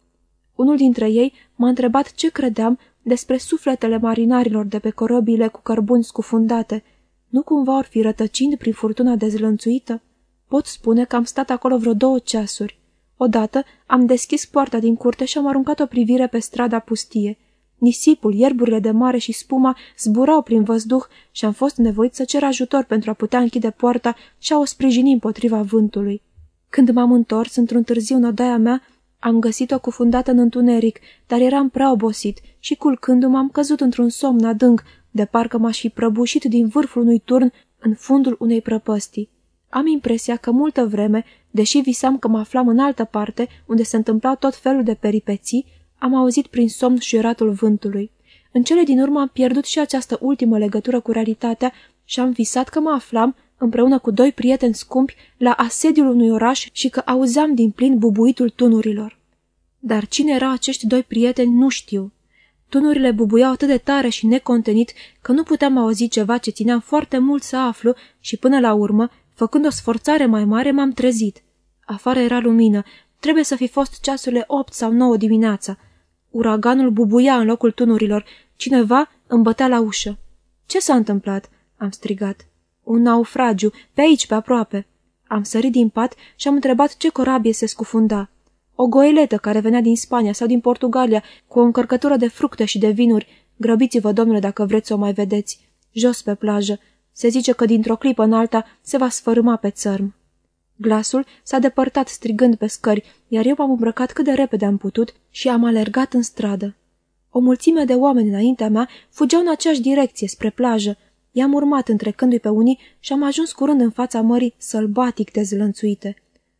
Unul dintre ei m-a întrebat ce credeam despre sufletele marinarilor de pe corăbile cu cărbuni scufundate. Nu cumva or fi rătăcind prin furtuna dezlănțuită? Pot spune că am stat acolo vreo două ceasuri. Odată am deschis poarta din curte și am aruncat o privire pe strada pustie. Nisipul, ierburile de mare și spuma zburau prin văzduh și am fost nevoit să cer ajutor pentru a putea închide poarta și a o sprijini împotriva vântului. Când m-am întors într-un târziu în odaia mea, am găsit-o cufundată în întuneric, dar eram prea obosit și culcându-mă am căzut într-un somn adânc, de parcă m-aș fi prăbușit din vârful unui turn în fundul unei prăpăstii. Am impresia că multă vreme, deși visam că mă aflam în altă parte, unde se întâmplau tot felul de peripeții, am auzit prin somn șuieratul vântului. În cele din urmă am pierdut și această ultimă legătură cu realitatea și am visat că mă aflam, împreună cu doi prieteni scumpi, la asediul unui oraș și că auzeam din plin bubuitul tunurilor. Dar cine erau acești doi prieteni nu știu. Tunurile bubuiau atât de tare și necontenit că nu puteam auzi ceva ce țineam foarte mult să aflu și până la urmă, făcând o sforțare mai mare, m-am trezit. Afară era lumină, trebuie să fi fost ceasurile opt sau nouă dimineața. Uraganul bubuia în locul tunurilor, cineva îmi bătea la ușă. Ce s-a întâmplat?" am strigat. Un naufragiu, pe aici, pe aproape." Am sărit din pat și am întrebat ce corabie se scufunda. O goeletă care venea din Spania sau din Portugalia cu o încărcătură de fructe și de vinuri. Grăbiți-vă, domnule, dacă vreți să o mai vedeți. Jos pe plajă. Se zice că dintr-o clipă în alta se va sfărâma pe țărm. Glasul s-a depărtat strigând pe scări, iar eu m-am îmbrăcat cât de repede am putut și am alergat în stradă. O mulțime de oameni înaintea mea fugeau în aceeași direcție, spre plajă. I-am urmat întrecându-i pe unii și am ajuns curând în fața mării sălbatic dezlănțuite.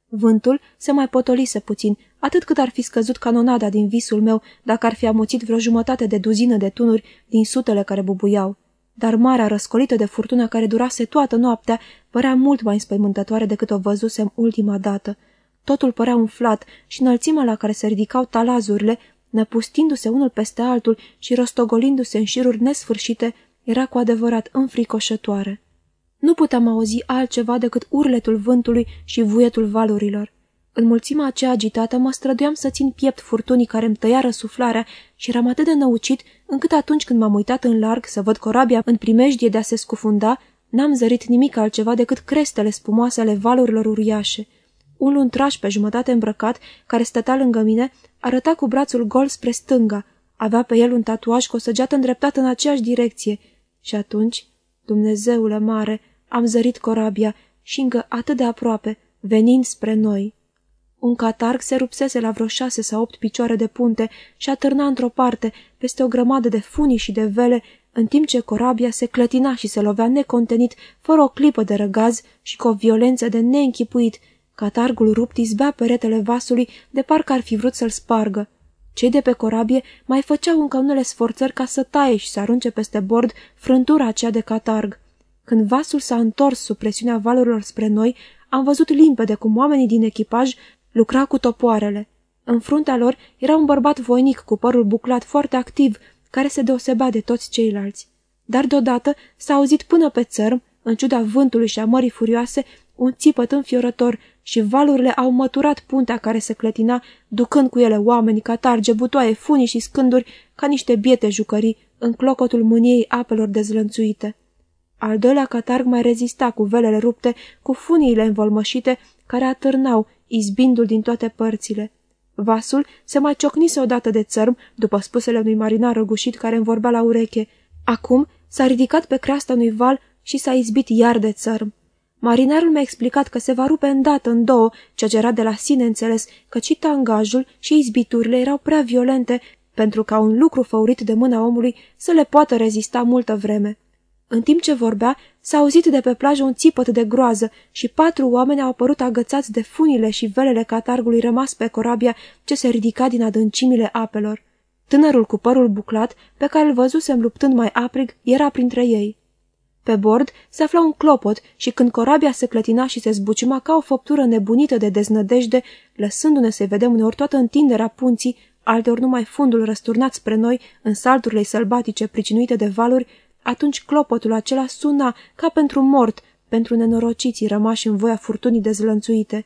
Vântul se mai potolise puțin, atât cât ar fi scăzut canonada din visul meu dacă ar fi amuțit vreo jumătate de duzină de tunuri din sutele care bubuiau. Dar marea răscolită de furtună care durase toată noaptea părea mult mai înspăimântătoare decât o văzusem ultima dată. Totul părea umflat și înălțimea la care se ridicau talazurile, năpustindu-se unul peste altul și rostogolindu-se în șiruri nesfârșite, era cu adevărat înfricoșătoare. Nu puteam auzi altceva decât urletul vântului și vuietul valurilor. În mulțimea aceea agitată mă străduiam să țin piept furtunii care îmi tăia răsuflarea și eram atât de năucit încât atunci când m-am uitat în larg să văd corabia în primejdie de a se scufunda, n-am zărit nimic altceva decât crestele spumoase ale valurilor uriașe. Un luntraș pe jumătate îmbrăcat, care stătea lângă mine, arăta cu brațul gol spre stânga. Avea pe el un tatuaj cu o săgeată îndreptată în aceeași direcție. Și atunci, Dumnezeule mare, am zărit corabia și încă atât de aproape, venind spre noi. Un catarg se rupsese la vreo șase sau opt picioare de punte și atârna într-o parte, peste o grămadă de funii și de vele, în timp ce corabia se clătina și se lovea necontenit, fără o clipă de răgaz și cu o violență de neînchipuit. Catargul rupt izbea peretele vasului de parcă ar fi vrut să-l spargă. Cei de pe corabie mai făceau încă unele sforțări ca să taie și să arunce peste bord frântura aceea de catarg. Când vasul s-a întors sub presiunea valurilor spre noi, am văzut limpede cum oamenii din echipaj lucrau cu topoarele. În fruntea lor era un bărbat voinic cu părul buclat foarte activ, care se deosebea de toți ceilalți. Dar deodată s-a auzit până pe țărm, în ciuda vântului și a mării furioase, un țipăt înfiorător și valurile au măturat puntea care se clătina, ducând cu ele oameni, catarge, butoaie, funii și scânduri, ca niște biete jucării, în clocotul mâniei apelor dezlănțuite. Al doilea catarg mai rezista cu velele rupte, cu funiile învolmășite, care atârnau, izbindu-l din toate părțile. Vasul se mai ciocnise odată de țărm, după spusele unui marinar răgușit care îmi vorbea la ureche. Acum s-a ridicat pe creasta unui val și s-a izbit iar de țărm. Marinarul mi-a explicat că se va rupe îndată în două, ceea ce era de la sine înțeles, că și tangajul și izbiturile erau prea violente pentru ca un lucru făurit de mâna omului să le poată rezista multă vreme. În timp ce vorbea, s-a auzit de pe plajă un țipăt de groază și patru oameni au apărut agățați de funile și velele catargului rămas pe corabia ce se ridica din adâncimile apelor. Tânărul cu părul buclat, pe care îl văzusem luptând mai aprig, era printre ei. Pe bord se afla un clopot și când corabia se clătina și se zbucima ca o făptură nebunită de deznădejde, lăsându-ne să-i vedem uneori toată întinderea punții, alteori numai fundul răsturnat spre noi în salturile sălbatice pricinuite de valuri, atunci clopotul acela suna ca pentru mort, pentru nenorociții rămași în voia furtunii dezlănțuite.